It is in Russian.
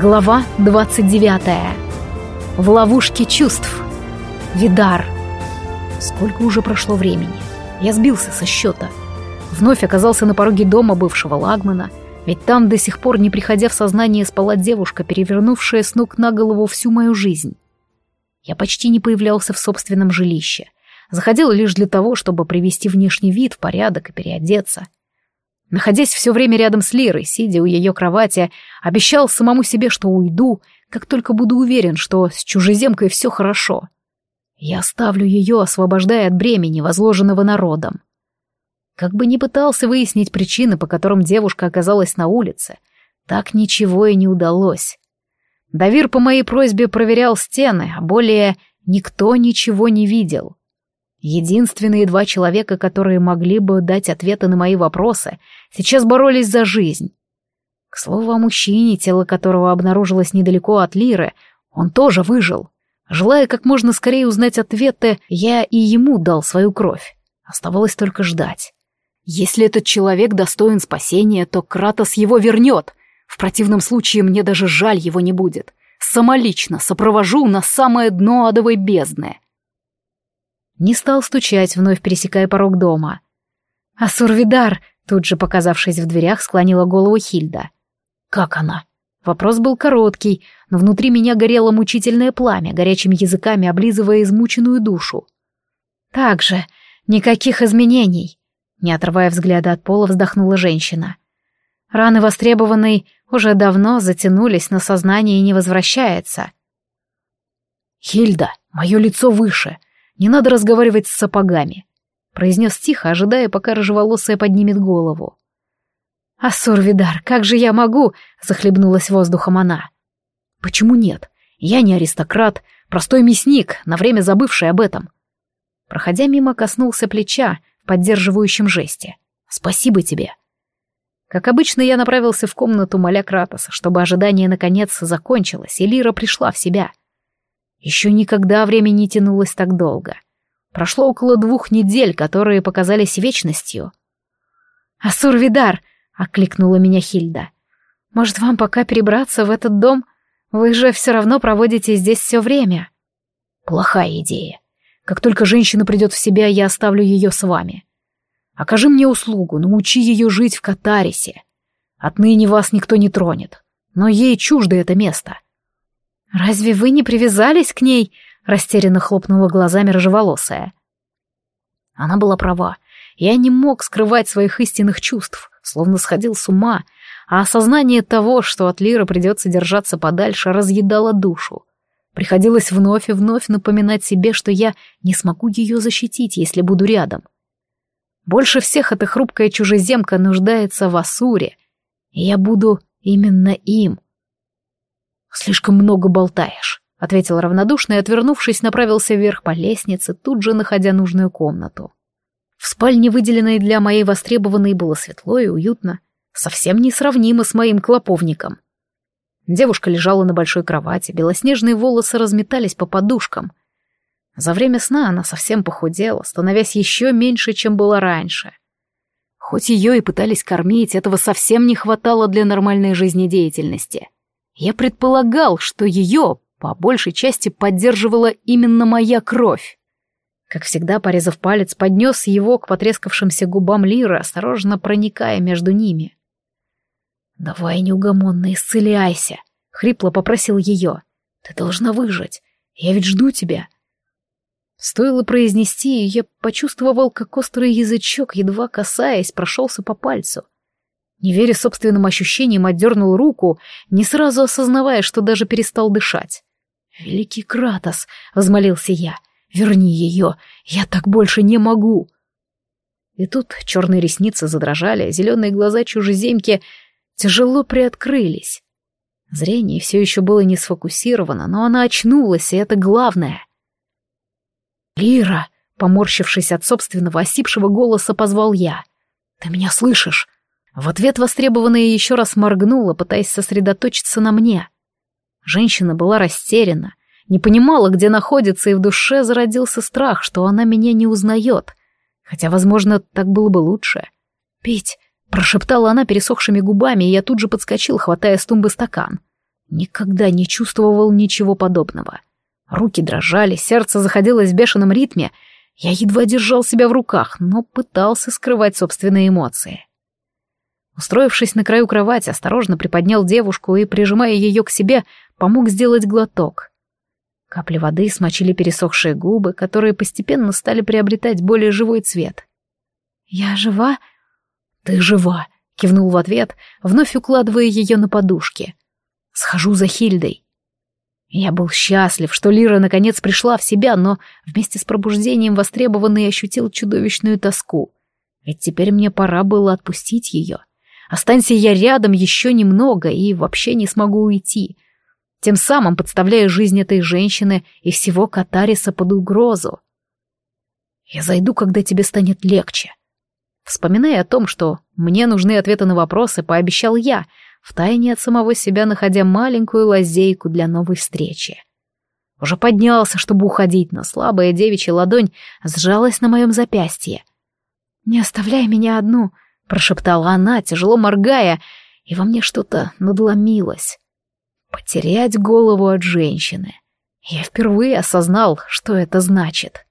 Глава 29. В ловушке чувств. Видар. Сколько уже прошло времени? Я сбился со счета. Вновь оказался на пороге дома бывшего Лагмана, ведь там до сих пор, не приходя в сознание, спала девушка, перевернувшая с ног на голову всю мою жизнь. Я почти не появлялся в собственном жилище. Заходил лишь для того, чтобы привести внешний вид в порядок и переодеться — Находясь все время рядом с Лирой, сидя у ее кровати, обещал самому себе, что уйду, как только буду уверен, что с чужеземкой все хорошо. Я оставлю ее, освобождая от бремени, возложенного народом. Как бы ни пытался выяснить причины, по которым девушка оказалась на улице, так ничего и не удалось. Давир по моей просьбе проверял стены, а более никто ничего не видел. Единственные два человека, которые могли бы дать ответы на мои вопросы, сейчас боролись за жизнь. К слову о мужчине, тело которого обнаружилось недалеко от Лиры, он тоже выжил. Желая как можно скорее узнать ответы, я и ему дал свою кровь. Оставалось только ждать. Если этот человек достоин спасения, то Кратос его вернет. В противном случае мне даже жаль его не будет. Самолично сопровожу на самое дно адовой бездны. Не стал стучать, вновь пересекая порог дома. «Асурвидар!» Тут же, показавшись в дверях, склонила голову Хильда. «Как она?» Вопрос был короткий, но внутри меня горело мучительное пламя, горячими языками облизывая измученную душу. «Так же, никаких изменений!» Не отрывая взгляда от пола, вздохнула женщина. Раны востребованной уже давно затянулись, но сознание не возвращается. «Хильда, мое лицо выше. Не надо разговаривать с сапогами», — произнес тихо, ожидая, пока рыжеволосая поднимет голову. «Ассур Видар, как же я могу?» — захлебнулась воздухом она. «Почему нет? Я не аристократ, простой мясник, на время забывший об этом». Проходя мимо, коснулся плеча в поддерживающем жесте. «Спасибо тебе». Как обычно, я направился в комнату моля Кратоса, чтобы ожидание наконец закончилось, и Лира пришла в себя. Еще никогда время не тянулось так долго. Прошло около двух недель, которые показались вечностью. «Асур-Видар!» — окликнула меня Хильда. «Может, вам пока перебраться в этот дом? Вы же все равно проводите здесь все время». «Плохая идея. Как только женщина придет в себя, я оставлю ее с вами. Окажи мне услугу, научи ее жить в Катарисе. Отныне вас никто не тронет, но ей чуждо это место. «Разве вы не привязались к ней?» — растерянно хлопнула глазами рыжеволосая. Она была права. Я не мог скрывать своих истинных чувств, словно сходил с ума, а осознание того, что от Лиры придется держаться подальше, разъедало душу. Приходилось вновь и вновь напоминать себе, что я не смогу ее защитить, если буду рядом. Больше всех эта хрупкая чужеземка нуждается в Асуре, и я буду именно им — «Слишком много болтаешь», — ответил равнодушно и, отвернувшись, направился вверх по лестнице, тут же находя нужную комнату. В спальне, выделенной для моей востребованной, было светло и уютно, совсем несравнимо с моим клоповником. Девушка лежала на большой кровати, белоснежные волосы разметались по подушкам. За время сна она совсем похудела, становясь еще меньше, чем была раньше. Хоть ее и пытались кормить, этого совсем не хватало для нормальной жизнедеятельности. Я предполагал, что ее, по большей части, поддерживала именно моя кровь. Как всегда, порезав палец, поднес его к потрескавшимся губам Лиры, осторожно проникая между ними. «Давай, неугомонно, исцеляйся!» — хрипло попросил ее. «Ты должна выжить. Я ведь жду тебя». Стоило произнести, и я почувствовал, как острый язычок, едва касаясь, прошелся по пальцу — не веря собственным ощущениям, отдернул руку, не сразу осознавая, что даже перестал дышать. «Великий Кратос!» — возмолился я. «Верни ее! Я так больше не могу!» И тут черные ресницы задрожали, зеленые глаза чужеземки тяжело приоткрылись. Зрение все еще было не сфокусировано, но она очнулась, и это главное. «Лира!» — поморщившись от собственного осипшего голоса, позвал я. «Ты меня слышишь?» В ответ востребованная еще раз моргнула, пытаясь сосредоточиться на мне. Женщина была растеряна, не понимала, где находится, и в душе зародился страх, что она меня не узнает. Хотя, возможно, так было бы лучше. «Пить!» — прошептала она пересохшими губами, и я тут же подскочил, хватая с тумбы стакан. Никогда не чувствовал ничего подобного. Руки дрожали, сердце заходилось в бешеном ритме. Я едва держал себя в руках, но пытался скрывать собственные эмоции. Устроившись на краю кровати, осторожно приподнял девушку и, прижимая ее к себе, помог сделать глоток. Капли воды смочили пересохшие губы, которые постепенно стали приобретать более живой цвет. «Я жива?» «Ты жива», — кивнул в ответ, вновь укладывая ее на подушки. «Схожу за Хильдой». Я был счастлив, что Лира наконец пришла в себя, но вместе с пробуждением востребованный ощутил чудовищную тоску. Ведь теперь мне пора было отпустить ее. Останься я рядом еще немного и вообще не смогу уйти. Тем самым подставляя жизнь этой женщины и всего Катариса под угрозу. Я зайду, когда тебе станет легче. Вспоминая о том, что мне нужны ответы на вопросы, пообещал я, втайне от самого себя находя маленькую лазейку для новой встречи. Уже поднялся, чтобы уходить, но слабая девичья ладонь сжалась на моем запястье. «Не оставляй меня одну», прошептала она, тяжело моргая, и во мне что-то надломилось. Потерять голову от женщины. Я впервые осознал, что это значит.